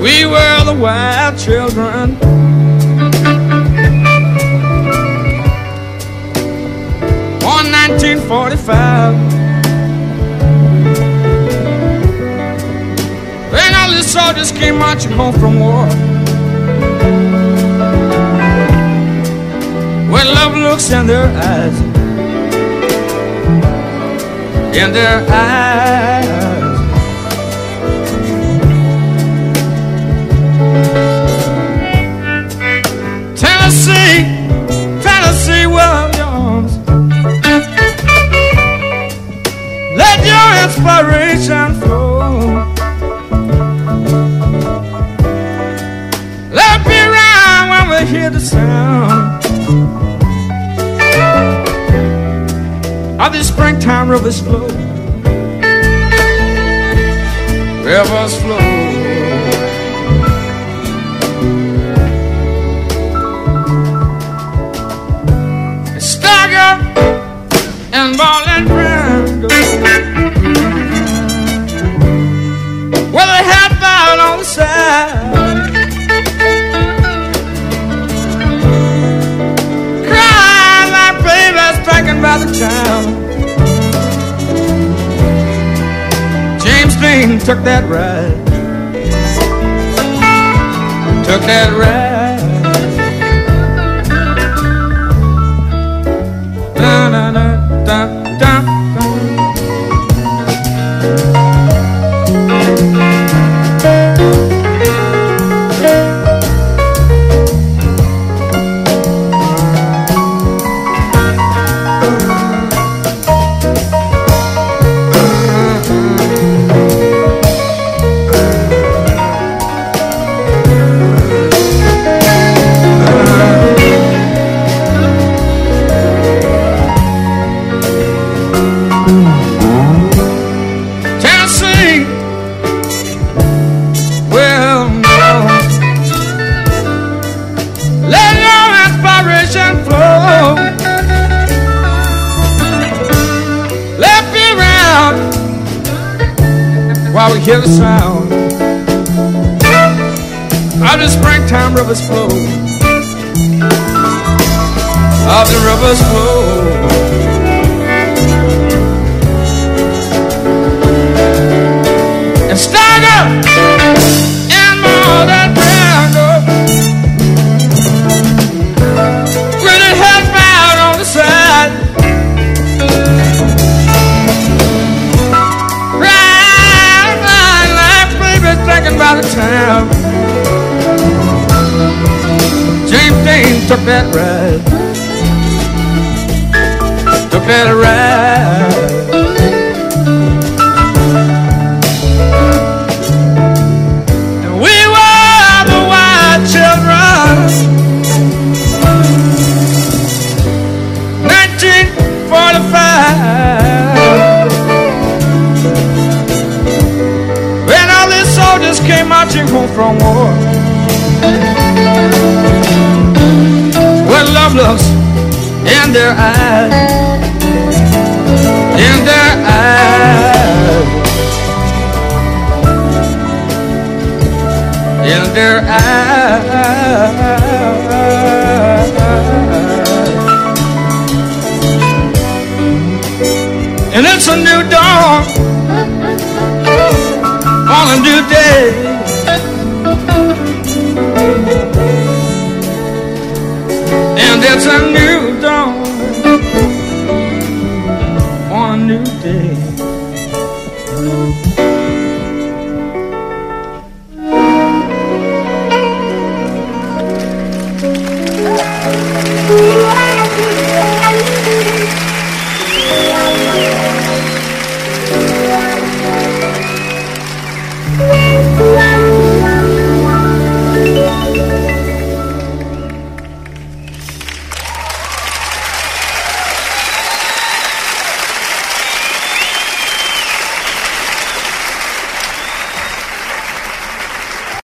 We were the wild children. On 1945. Then all the soldiers came marching home from war. Looks in their eyes, in their eyes. Tennessee, Tennessee Williams. Let your inspiration flow. Let me rhyme when we hear the sound of the springtime rivers flow. Rivers flow. Stagger and ball and brand. Well, they had bowed on the side. James took that ride. Took that ride. While we hear the sound of the springtime rivers flow. Of the rivers flow. and stagger took that ride. Took that ride. We were the white children. 1945. When all these soldiers came marching home from war. Love looks in their eyes. In their eyes. in their eyes. And it's a new dawn on a new day. It's a new dawn on a new day.